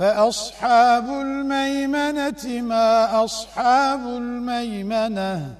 فأصحاب الميمنة ما أصحاب الميمنة